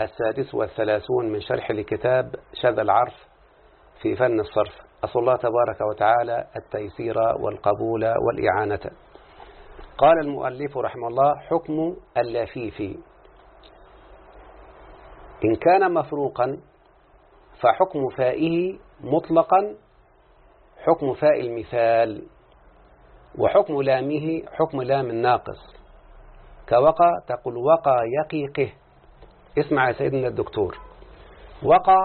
السادس والثلاثون من شرح لكتاب شذ العرف في فن الصرف. أسأل الله تبارك وتعالى التيسير والقبول والإعانة. قال المؤلف رحمه الله حكم اللفيف إن كان مفروقا فحكم فائه مطلقا حكم فاء المثال وحكم لامه حكم لام الناقص. كوقى تقول وقى يقيقه اسمع يا سيدنا الدكتور. وقى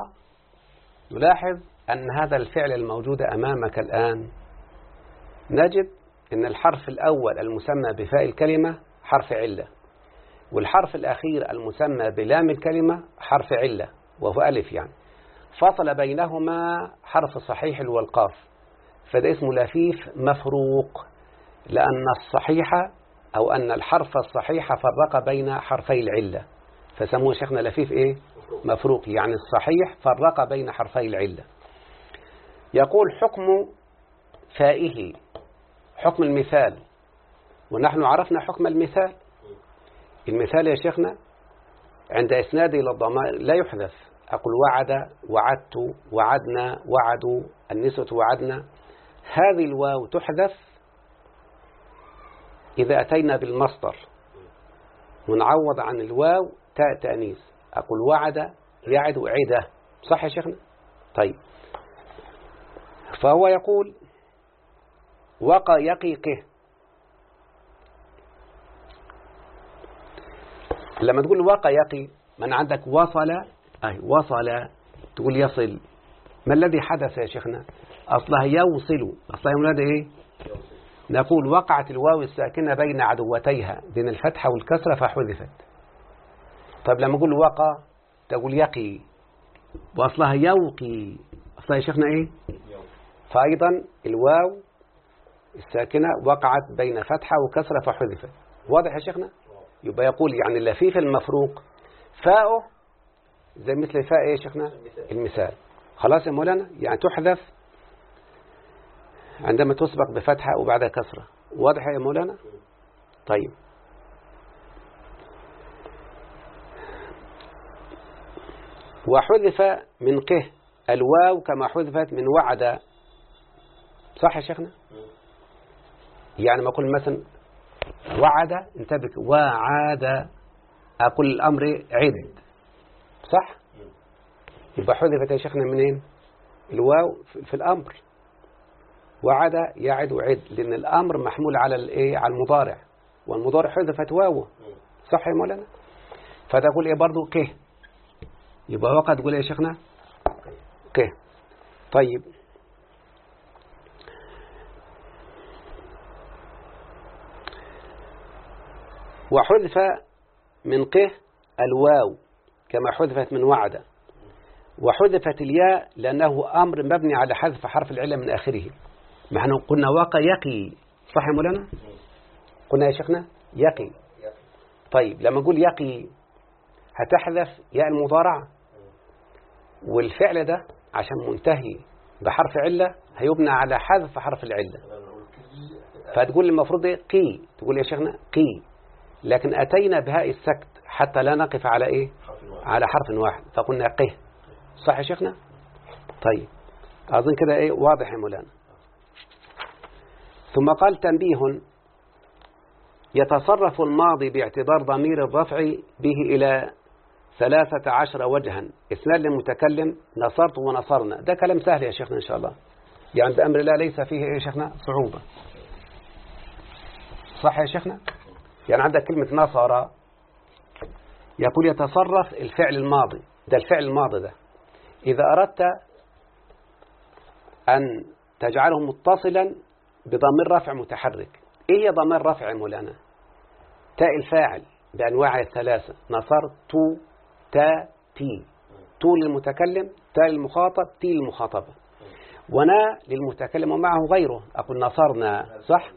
نلاحظ أن هذا الفعل الموجود أمامك الآن نجد أن الحرف الأول المسمى بفاء الكلمة حرف علة والحرف الأخير المسمى بلام الكلمة حرف علة وهو ألف يعني. فصل بينهما حرف صحيح والقاف فده اسمه لفيف مفروق لأن الصحيح أو أن الحرف الصحيح فرق بين حرفي العلة. فسموه شيخنا لفيف إيه؟ مفروق يعني الصحيح فرق بين حرفي العلة. يقول حكم فائه حكم المثال. ونحن عرفنا حكم المثال. المثال يا شيخنا عند إسناده إلى الضمائر لا يحذف. أقول وعد وعدت وعدنا وعدوا النسوة وعدنا. هذه الواو تحذف إذا أتينا بالمصدر. ونعوض عن الواو تاء تأنيث. أقول وعد يعد عدة صح يا شيخنا؟ طيب. فهو يقول وقى يقيقه. لما تقول وقى يقي من عندك وصل؟ أي وصل. تقول يصل. ما الذي حدث يا شيخنا؟ أصلها يوصل. أصلها يا ولاد إيه نقول وقعت الواو الساكنة بين عدوتيها. بين الفتحة والكسرة فحذفت. طيب لما أقول وقى تقول يقي. وأصلها يوقي. أصلها يا شيخنا إيه؟ فأيضا الواو الساكنة وقعت بين فتحة وكسرة فحذفت. واضح يا شيخنا؟ يبقى يقول يعني اللفيف المفروق. فاؤه زي مثل فاء إيه يا شيخنا؟ المثال. خلاص يا مولانا؟ يعني تحذف عندما تسبق بفتحة وبعدها كسرة. واضح يا مولانا؟ طيب. وحذف من قه الواو كما حذفت من وعد. صح يا شيخنا؟ يعني ما أقول مثلا وعد انتبه وعاد أقول الأمر عد. صح؟ يبقى حذفت يا شيخنا منين؟ الواو في الأمر. وعد يعد وعد لأن الأمر محمول على الإيه؟ على المضارع. والمضارع حذفت واو. صح يا مولانا؟ فتقول إيه برضو؟ كه يبقى وقت تقول يا شيخنا؟ كه طيب. وحذف من قه الواو كما حذفت من وعد. وحذفت الياء لأنه أمر مبني على حذف حرف العلة من آخره. ما إحنا قلنا واقع يقي. صح يا مولانا؟ قلنا يا شيخنا يقي. طيب لما نقول يقي هتحذف ياء المضارعة؟ والفعل ده عشان منتهي بحرف علة هيبنى على حذف حرف العلة. فتقول المفروض إيه؟ قي. تقول يا شيخنا قي. لكن أتينا بهاء السكت حتى لا نقف على إيه؟ على حرف واحد. فقلنا قه. صح يا شيخنا؟ طيب. أظن كده إيه؟ واضح يا مولانا. ثم قال تنبيه. يتصرف الماضي باعتبار ضمير الرفع به إلى ثلاثة عشر وجها. اثنان للمتكلم نصرت ونصرنا. ده كلام سهل يا شيخنا إن شاء الله. يعني بأمر الله ليس فيه إيه يا شيخنا؟ صعوبة. صح يا شيخنا؟ يعني عندك كلمة نصر. يقول يتصرف الفعل الماضي. ده الفعل الماضي ده. إذا أردت أن تجعله متصلا بضمير رفع متحرك. إيه هي ضمير رفع مولانا؟ تاء الفاعل بأنواعها الثلاثة. نصرت تا تي تو للمتكلم تا للمخاطب تي للمخاطبة ونا للمتكلم ومعه غيره. أقول نصرنا صح؟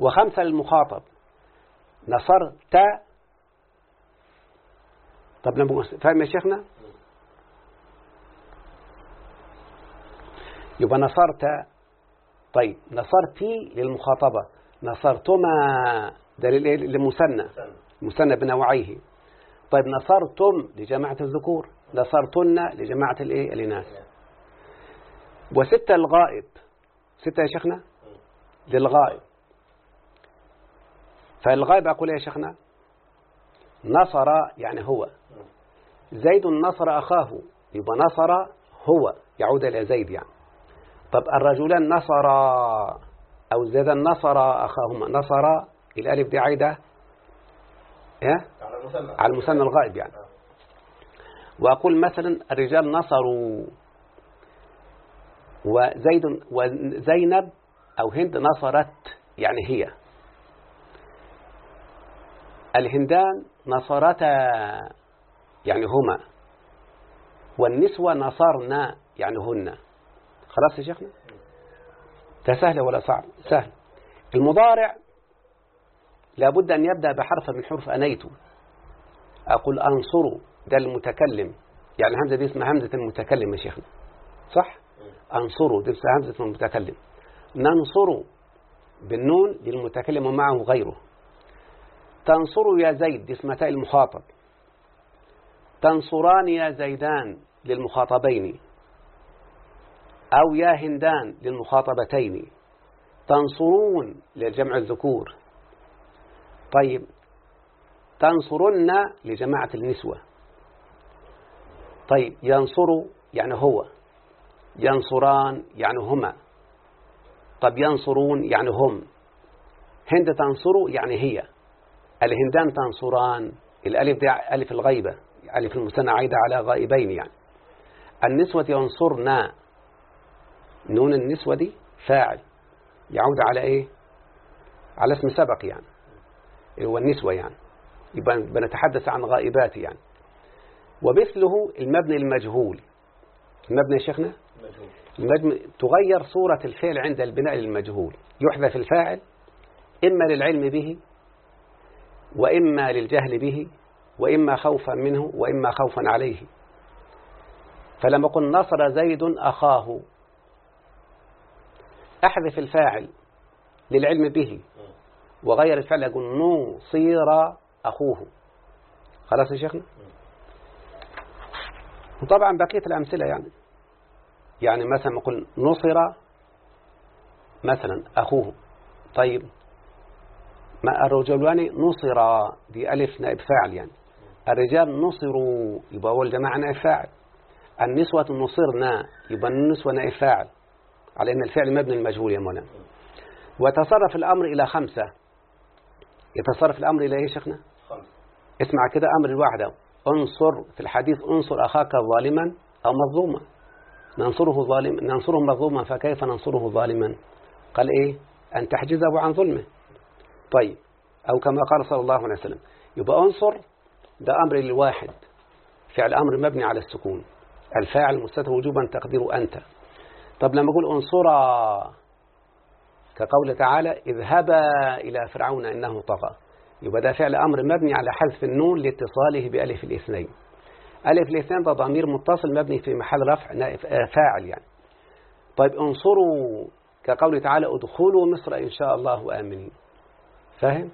وخمسة للمخاطب. نصرت طب لما فاهم يا شيخنا؟ يبقى نصرت طيب نصرتي للمخاطبة. نصرتما دليل للمثنى مثنى بنوعيه. طيب نصرتم لجماعة الذكور نصرتن لجماعة الإيه؟ الإناث. وستة الغائب ستة يا شيخنا؟ للغائب. فالغائب أقول يا شيخنا؟ نصر يعني هو. زيد نصر أخاه يبقى نصر هو يعود إلى زيد يعني. طب الرجلان نصر أو زيد نصر أخاهما نصر الألف دي عايدة؟ إيه؟ على المثنى الغائب يعني. وأقول مثلا الرجال نصروا وزيد وزينب أو هند نصرت يعني هي. الهندان نصرتا يعني هما. والنسوة نصرنا يعني هن. خلاص يا شيخنا؟ ده سهل ولا صعب. سهل. المضارع لابد أن يبدأ بحرف من حروف أنيت. أقول أنصروا ده المتكلم. يعني الهمزة دي اسمها همزة المتكلم يا شيخنا. صح؟ أنصروا دي اسمها همزة المتكلم. ننصر بالنون للمتكلم ومعه غيره. تنصر يا زيد دي اسمها تاء المخاطب. تنصران يا زيدان للمخاطبين. أو يا هندان للمخاطبتين. تنصرون للجمع الذكور. طيب تنصرن لجماعة النسوة. طيب ينصر يعني هو. ينصران يعني هما. طب ينصرون يعني هم. هند تنصر يعني هي. الهندان تنصران. الألف دي ألف الغيبة. ألف المثنى عايدة على غائبين يعني. النسوة ينصرنا نون النسوة دي فاعل. يعود على إيه؟ على اسم سبق يعني. هو النسوة يعني. يبقى بنتحدث عن غائبات يعني. ومثله المبني المجهول. المبني يا شيخنا؟ المجهول تغير صورة الفعل عند البناء للمجهول. يحذف الفاعل إما للعلم به وإما للجهل به وإما خوفا منه وإما خوفا عليه. فلما قل نصر زيد أخاه. أحذف الفاعل للعلم به. وغير الفعل يقول نصير أخوه. خلاص يا شيخنا؟ وطبعا بقية الأمثلة يعني. يعني مثلا نقول نصر مثلا أخوه. طيب ما الرجلان نصر دي ألف نائب فاعل يعني. الرجال نصروا يبقى هو الجماعة نائب فاعل. النسوة نصرنا يبقى النسوة نائب فاعل. على أن الفعل مبني المجهول يا مولانا. وتصرف الأمر إلى خمسة. يتصرف الأمر إلى إيه شيخنا؟ اسمع كده أمر الواحدة انصر في الحديث انصر أخاك ظالما أو مظلوما. ننصره ظالما ننصره مظلوما فكيف ننصره ظالما؟ قال إيه؟ أن تحجزه عن ظلمه. طيب. أو كما قال صلى الله عليه وسلم يبقى انصر ده أمر للواحد. فعل أمر مبني على السكون. الفاعل مستتر وجوبا تقدير أنت. طب لما أقول انصرا كقول تعالى اذهبا إلى فرعون إنه طغى. يبقى ده فعل أمر مبني على حذف النون لاتصاله بألف الاثنين. ألف الاثنين ده ضمير متصل مبني في محل رفع فاعل يعني. طيب انصروا كقول تعالى ادخلوا مصر إن شاء الله آمنين. فاهم؟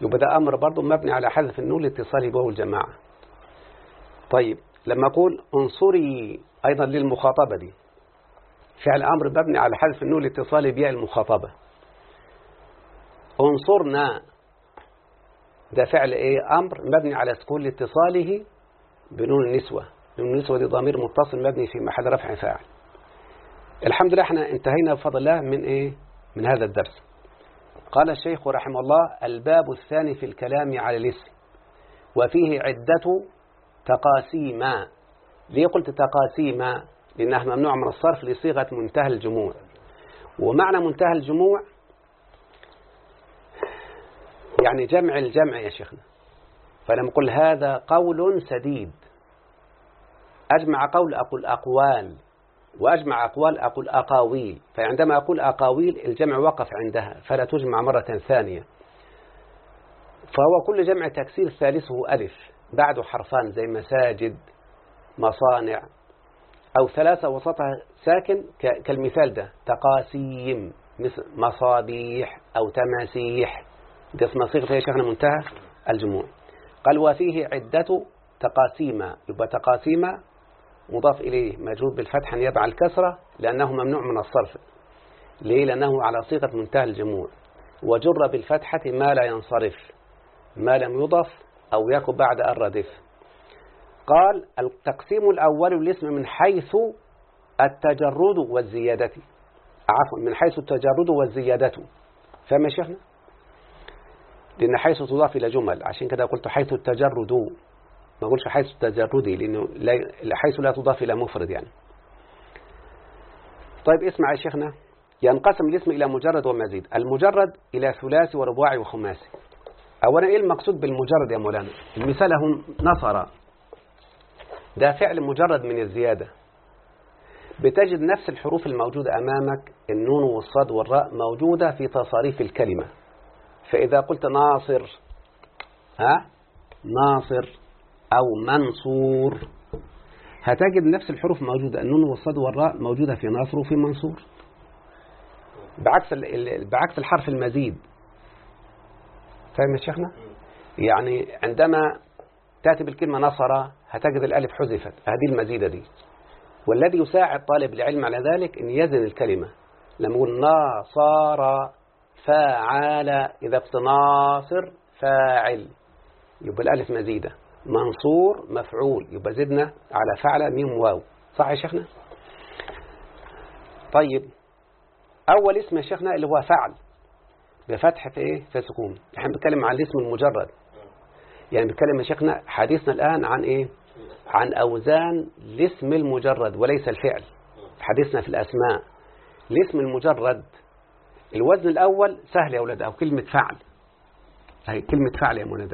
يبقى ده أمر برضه مبني على حذف النون لاتصاله به الجماعة. طيب لما أقول انصري أيضا للمخاطبة دي. فعل أمر مبني على حذف النون لاتصاله بياء المخاطبة. انصرنا. ده فعل إيه؟ أمر مبني على سكون لاتصاله بنون النسوة نون النسوة دي ضمير متصل مبني في محل رفع فاعل. الحمد لله إحنا انتهينا بفضل الله من إيه؟ من هذا الدرس. قال الشيخ رحمه الله الباب الثاني في الكلام على الاسم. وفيه عدة تقاسيم. ليه قلت تقاسيم؟ لأنها ممنوع من الصرف لصيغة منتهى الجموع. ومعنى منتهى الجموع يعني جمع الجمع يا شيخنا. فلما قل هذا قول سديد. أجمع قول أقول أقوال وأجمع أقوال أقول أقاويل. فعندما أقول أقاويل الجمع وقف عندها فلا تجمع مرة ثانية. فهو كل جمع تكسير ثالثه ألف بعده حرفان زي مساجد مصانع أو ثلاثة وسطها ساكن كالمثال ده. تقاسيم مثل مصابيح أو تماسيح. ده اسمها صيغة يا شيخنا منتهى الجموع. قال وفيه عدة تقاسيم. يبقى تقاسيم مضاف إليه. مجرور بالفتح يبع الكسرة لأنه ممنوع من الصرف. ليه؟ لأنه على صيغة منتهى الجموع. وجر بالفتحة ما لا ينصرف ما لم يضف أو يكن بعد الردف. قال التقسيم الأول الاسم من حيث التجرد والزيادة. عفوا من حيث التجرد والزيادة. فما شيخنا؟ لأن حيث تضاف إلى جمل. عشان كده قلت حيث التجرد. ما أقولش حيث التجردي لأنه حيث لا تضاف إلى مفرد يعني. طيب اسمع يا شيخنا. ينقسم الاسم إلى مجرد ومزيد. المجرد إلى ثلاثي ورباعي وخماسي. أولا إيه المقصود بالمجرد يا مولانا؟ المثال هم نصر. ده فعل مجرد من الزيادة. بتجد نفس الحروف الموجودة أمامك النون والصاد والراء موجودة في تصاريف الكلمة. فإذا قلت ناصر ها؟ ناصر أو منصور. هتجد نفس الحروف موجودة النون والصاد والراء موجودة في ناصر وفي منصور. بعكس بعكس الحرف المزيد. فاهم يا شيخنا؟ يعني عندما تأتي بالكلمة نصر هتجد الألف حذفت هذه المزيدة دي. والذي يساعد طالب العلم على ذلك أن يزن الكلمة. لما يقول ناصر فاعل إذا قلت فاعل. يبقى الألف مزيدة. منصور مفعول. يبقى زدنا على فعل ميم واو. صح يا شيخنا؟ طيب. أول اسم يا شيخنا اللي هو فعل. بفتح في إيه؟ في سكون إحنا بنتكلم عن الاسم المجرد. يعني بنتكلم يا شيخنا حديثنا الآن عن إيه؟ عن أوزان الاسم المجرد وليس الفعل. حديثنا في الأسماء. الاسم المجرد الوزن الأول سهل يا أولاد أو كلمة فعل. هي كلمة فعل يا منى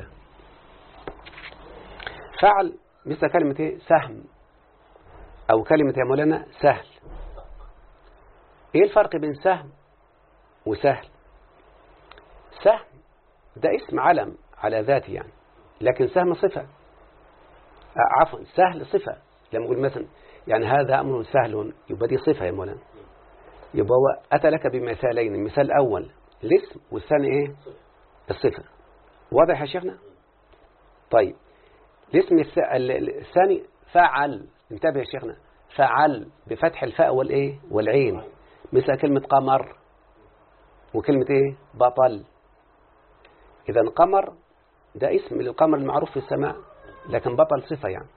فعل مثل كلمة إيه؟ سهم. أو كلمة يا مولانا سهل. إيه الفرق بين سهم وسهل؟ سهم ده اسم علم على ذاته يعني لكن سهم صفة. عفوا سهل صفة. لما نقول مثلا يعني هذا أمر سهل يبقى دي صفة يا مولانا. يبقى هو أتى لك بمثالين المثال الأول الاسم والثاني إيه؟ الصفة. واضح يا شيخنا؟ طيب الاسم الثاني فعل. انتبه يا شيخنا. فعل بفتح الفاء والايه والعين. مثل كلمة قمر وكلمة إيه؟ بطل. اذا قمر ده اسم للقمر المعروف في السماء. لكن بطل صفة يعني.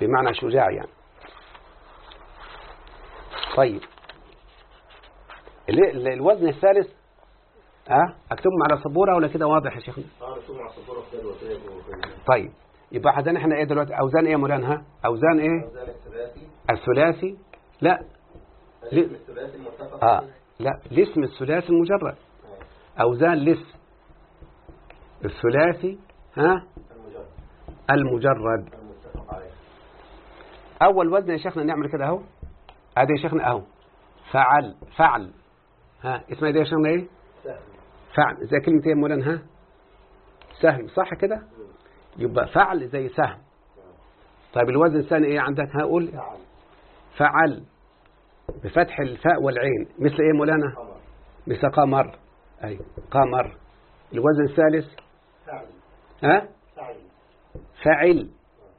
بمعنى شجاع يعني. طيب. الوزن الثالث ها؟ أكتبهم على سبورة ولا كده واضح يا شيخنا آه اكتبهم على سبوره طيب. يبقى حدنا إحنا إيه دلوقتي؟ أوزان إيه مولانا؟ أوزان إيه؟ اوزان الثلاثي. الثلاثي لا. الاسم الثلاثي المتفق آه. لا. الاسم الثلاثي المجرد. أوزان الاسم الثلاثي ها؟ المجرد. أول وزن يا شيخنا نعمل كده أهو. ادي يا شيخنا أهو. فعل فعل. ها اسمها دي يا شيخنا سهل فعل. زي كلمة إيه مولانا؟ ها؟ سهم. صح كده؟ يبقى فعل زي سهم. طيب الوزن الثاني إيه عندك؟ هقول فعل. بفتح الفاء والعين. مثل إيه مولانا؟ مثل قمر. أي قمر. الوزن الثالث؟ فعل ها؟ فعل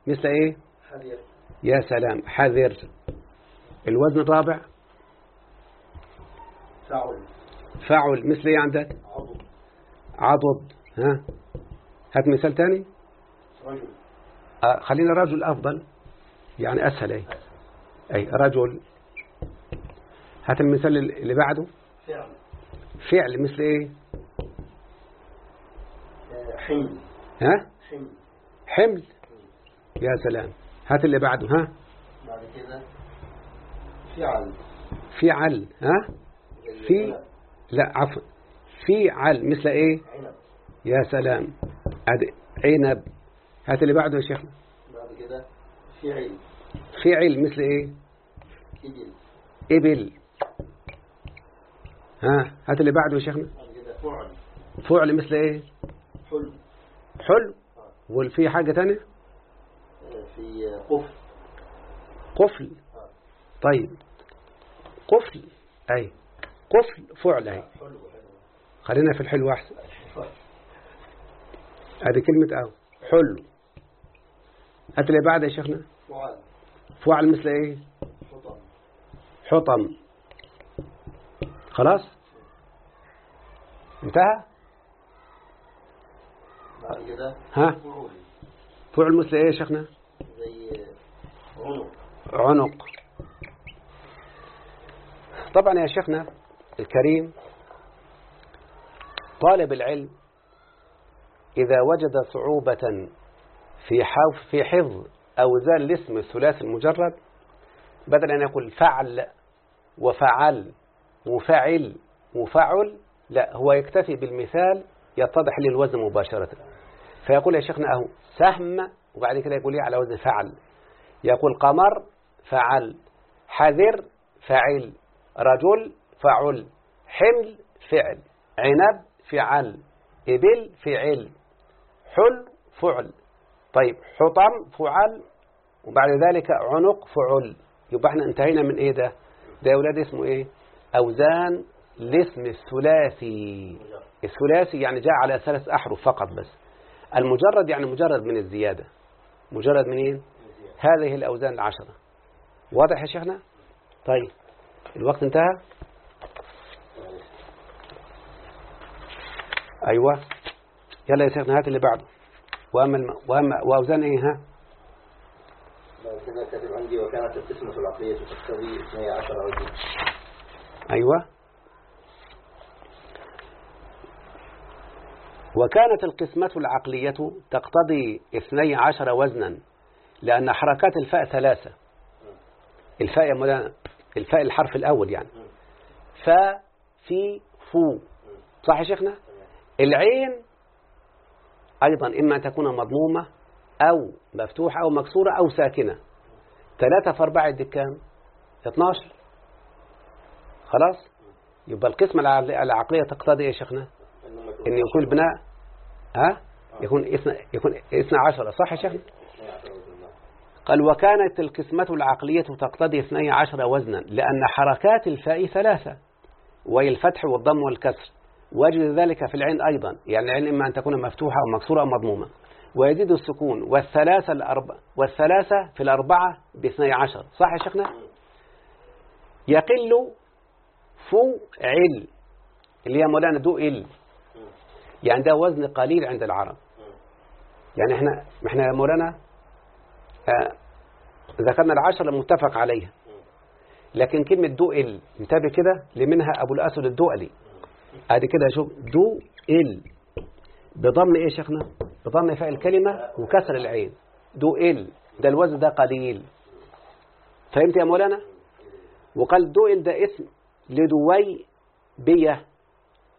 مثل إيه؟ حذر. يا سلام حذر. الوزن الرابع فعل فعل مثل إيه عندك؟ عضد عضد. ها؟ هات مثال تاني. رجل. آه خلينا رجل أفضل. يعني أسهل أي أي رجل. هات المثال اللي بعده. فعل. فعل مثل إيه؟ حمل ها؟ حمل حمل. يا سلام. هات اللي بعده ها؟ بعد كده فعل فعل ها؟ في لا عفوا. فعل مثل إيه؟ عنب. يا سلام. عنب. هات اللي بعده يا شيخنا بعد كده فعل فعل مثل إيه؟ إبل. إبل. ها؟ هات اللي بعده يا شيخنا. بعد كده فعل. فعل مثل إيه؟ حلو حلو وفي حاجة تانية؟ في آه، قف قفل. طيب. قفل. أي. قفل فعل حلو خلينا في الحلو أحسن. هذه كلمة أو. حلو. هات اللي بعد يا شيخنا. فعل. فعل مثل إيه؟ حطم. حطم. خلاص؟ انتهى؟ ها؟ فعل. مثل إيه يا شيخنا؟ زي عنق. عنق. طبعا يا شيخنا الكريم طالب العلم إذا وجد صعوبة في حف في حفظ أوزان الاسم الثلاثي المجرد بدل أن يقول فعل وفعل وفعل وفعل لا هو يكتفي بالمثال يتضح لي الوزن مباشرة. فيقول يا شيخنا أهو سهم وبعد كده يقول لي على وزن فعل. يقول قمر فعل. حذر فعل. رجل فعل. حمل فعل. عنب فعل. إبل فعل. حل فعل. طيب حطم فعل. وبعد ذلك عنق فعل. يبقى إحنا انتهينا من إيه ده؟ ده يا أولاد اسمه إيه؟ أوزان الاسم الثلاثي. الثلاثي يعني جاء على ثلاث أحرف فقط بس. المجرد يعني مجرد من الزيادة. مجرد منين هذه الأوزان العشرة. واضح يا شيخنا؟ طيب الوقت انتهى. أيوه. يلا يا شيخنا هات اللي بعده. وأما الم... واما وأوزان إيه ها؟ كاتب عندي وكانت القسمة العقلية تقتضي 12 وجه أيوة. وكانت القسمة العقلية تقتضي 12 وزنا لأن حركات الفاء ثلاثة. الفاء الفاء الحرف الأول يعني. فا في فو. صح يا شيخنا؟ العين أيضا إما أن تكون مضمومة أو مفتوحة أو مكسورة أو ساكنة. ثلاثة في أربعة يديك كام؟ 12 خلاص؟ يبقى القسمة العقل- العقلية تقتضي إيه يا شيخنا؟ إن يكون البناء ها؟ يكون إثنى يكون إثنى عشر صح يا شيخنا قال وكانت القسمة العقلية تقتضي اثني عشر وزنا لأن حركات الفاء ثلاثة وهي الفتح والضم والكسر. ويجد ذلك في العين أيضا يعني العين إما أن تكون مفتوحة أو مكسورة أو مضمومة. ويزيد السكون والثلاثة الأربع والثلاثة في الأربعة باثني عشر صح يا شيخنا؟ يقل فو عل اللي هي مولانا دئل. يعني ده وزن قليل عند العرب. يعني إحنا إحنا مولانا آه، ذكرنا العشر المتفق عليها. لكن كلمة دئل انتبه كده لمنها أبو الأسود الدؤلي أدي كده شوف دئل. بضم إيه يا شيخنا؟ بضم فاء الكلمة وكسر العين. دئل. ده الوزن ده قليل. فهمت يا مولانا؟ وقال دو ال ده اسم لدوي بيه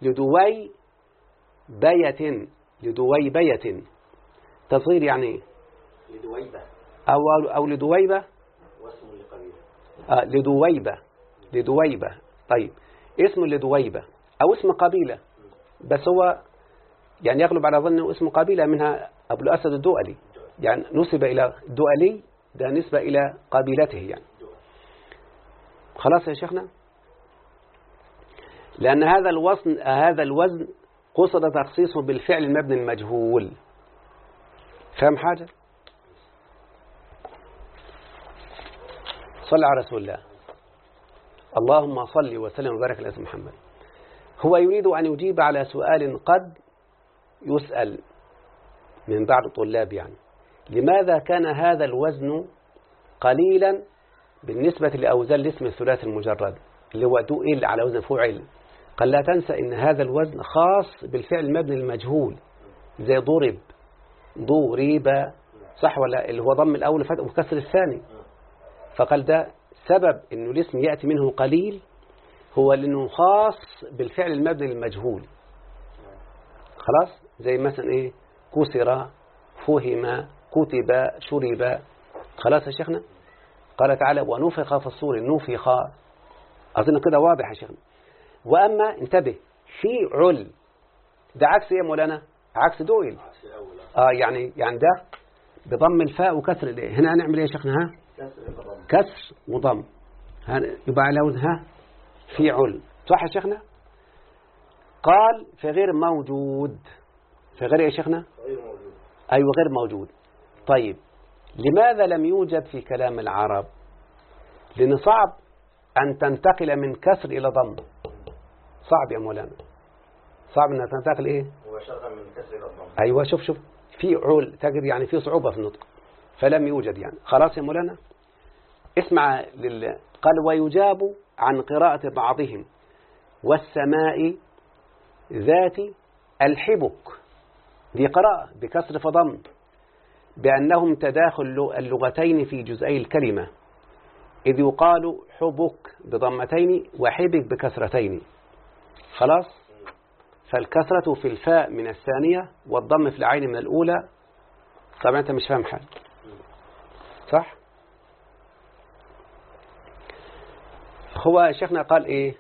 لدوي بية لدوي بية تصغير يعني إيه؟ لدويبة. أو, أو لدويبة. واسم لقبيلة. آه لدويبة. لدويبة. طيب. اسم لدويبة أو اسم قبيلة. بس هو يعني يغلب على ظنه اسم قبيلة منها أبو الأسد الدؤلي. يعني نسب إلى الدؤلي ده نسبة إلى قبيلته يعني. خلاص يا شيخنا؟ لأن هذا الوزن هذا الوزن قصد تخصيصه بالفعل المبني المجهول. فاهم حاجة؟ صل على رسول الله. اللهم صل وسلم وبارك على محمد. هو يريد أن يجيب على سؤال قد يسأل من بعض الطلاب يعني. لماذا كان هذا الوزن قليلا بالنسبة لأوزان الاسم الثلاثي المجرد؟ اللي هو دؤل على وزن فعل قال لا تنسى إن هذا الوزن خاص بالفعل المبني المجهول زي ضرب. ضرب صح ولا؟ اللي هو ضم الأول وكسر الثاني. فقال ده سبب إنه الاسم يأتي منه قليل هو لأنه خاص بالفعل المبني المجهول خلاص؟ زي مثلا إيه؟ كسر فهم كتب شرب. خلاص يا شيخنا؟ قال تعالى ونفخ في الصور نفخ. أظن كده واضح يا شيخنا. وأما انتبه في عل ده عكس إيه يا مولانا؟ عكس دويل. الأول آه. يعني يعني ده بضم الفاء وكسر الايه هنا هنعمل إيه يا شيخنا؟ ها؟ كسر وضم. يبقى على وزن ها في عل صح يا شيخنا؟ قال في غير موجود. في غير إيه يا شيخنا؟ غير موجود. أيوة غير موجود. طيب لماذا لم يوجد في كلام العرب لأن صعب أن تنتقل من كسر إلى ضم؟ صعب يا مولانا. صعب أن تنتقل مباشرة من كسر الضم أيوة شوف شوف. في عول تجد يعني في صعوبة في النطق فلم يوجد يعني. خلاص يا مولانا اسمع لل... قال ويجاب عن قراءة بعضهم والسماء ذات الحبك دي قراءة بكسر فضم بأنهم تداخل اللغتين في جزئي الكلمة. إذ يقال حبك بضمتين وحبك بكسرتين. خلاص؟ فالكسرة في الفاء من الثانية والضم في العين من الأولى طبعا أنت مش فاهم حاجة. صح؟ هو شيخنا قال إيه؟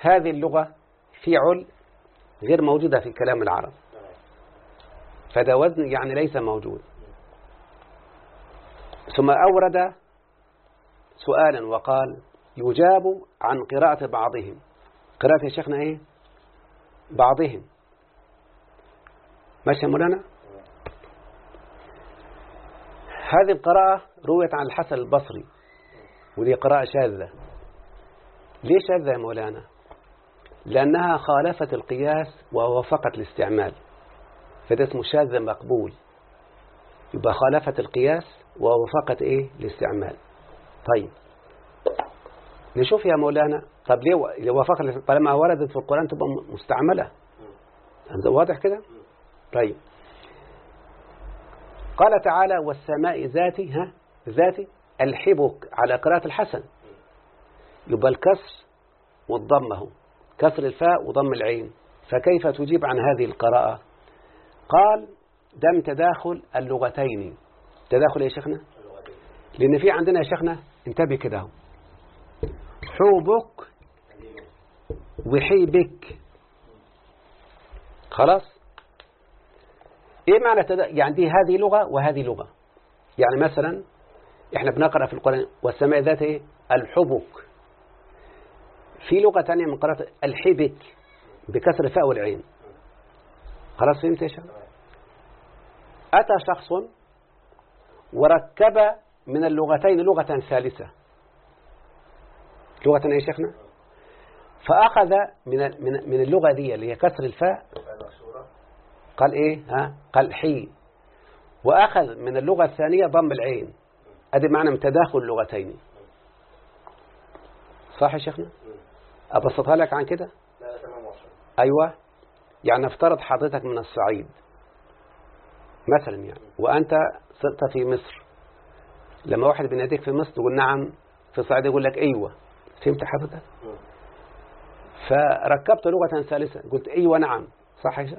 هذه اللغة في عل غير موجودة في كلام العرب. فده وزن يعني ليس موجود. ثم أورد سؤالا وقال يجاب عن قراءة بعضهم. قراءة يا شيخنا إيه؟ بعضهم. ماشي مولانا؟ هذه القراءة رويت عن الحسن البصري ودي قراءة شاذة. ليش شاذة يا مولانا؟ لأنها خالفت القياس ووافقت الاستعمال فده اسمه شاذ مقبول. يبقى خالفت القياس ووافقت إيه؟ الاستعمال. طيب نشوف يا مولانا طب ليه ليه وافقت طالما وردت في القرآن تبقى مستعملة؟ هذا واضح كده؟ طيب. قال تعالى والسماء ذاتي ها ذاتي ألحبك على قراءة الحسن. يبقى الكسر والضم اهو كسر الفاء وضم العين. فكيف تجيب عن هذه القراءة؟ قال دم تداخل اللغتين. تداخل يا شيخنا؟ لأن في عندنا يا شيخنا انتبه كده اهو حوبك وحيبك خلاص؟ إيه معنى تدا... يعني دي هذه لغة وهذه لغة. يعني مثلا إحنا بنقرأ في القرآن والسماء ذات إيه؟ الحبك. في لغة تانية من قراءة الحبك بكسر الفاء والعين. خلاص فهمت يا شيخ أتى شخص وركب من اللغتين لغة ثالثة. لغة إيه يا شيخنا؟ فأخذ من من اللغة دي اللي هي كسر الفاء. قال إيه؟ ها؟ قال حي وأخذ من اللغة الثانية ضم العين. أدي معنى تداخل اللغتين صح يا شيخنا؟ أبسطها لك عن كده؟ أيوة. يعني افترض حضرتك من الصعيد. مثلا يعني. وأنت صرت في مصر. لما واحد بيناديك في مصر تقول نعم في الصعيد يقول لك أيوة. فهمت حضرتك؟ فركبت لغة ثالثة. قلت أيوة نعم. صح يا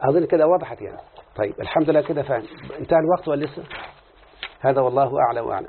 أظن كده وضحت يعني. طيب الحمد لله كده فاهم انتهى الوقت ولا لسه؟ هذا والله أعلى وأعلم.